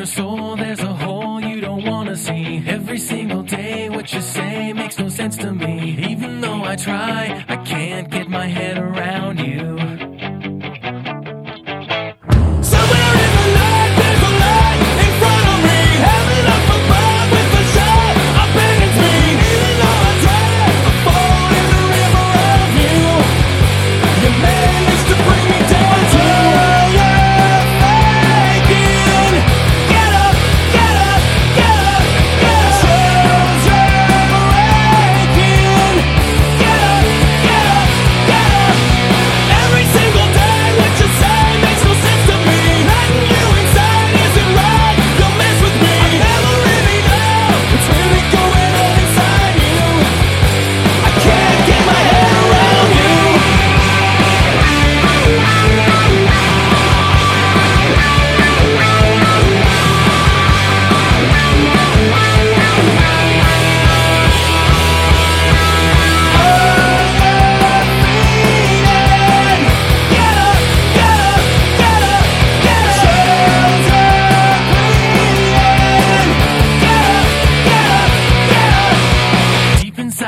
your soul, there's a hole you don't wanna see. Every single day, what you say makes no sense to me. Even though I try, I can't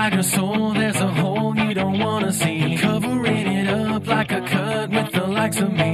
inside your soul, there's a hole you don't wanna see. Covering it up like a cut with the likes of me.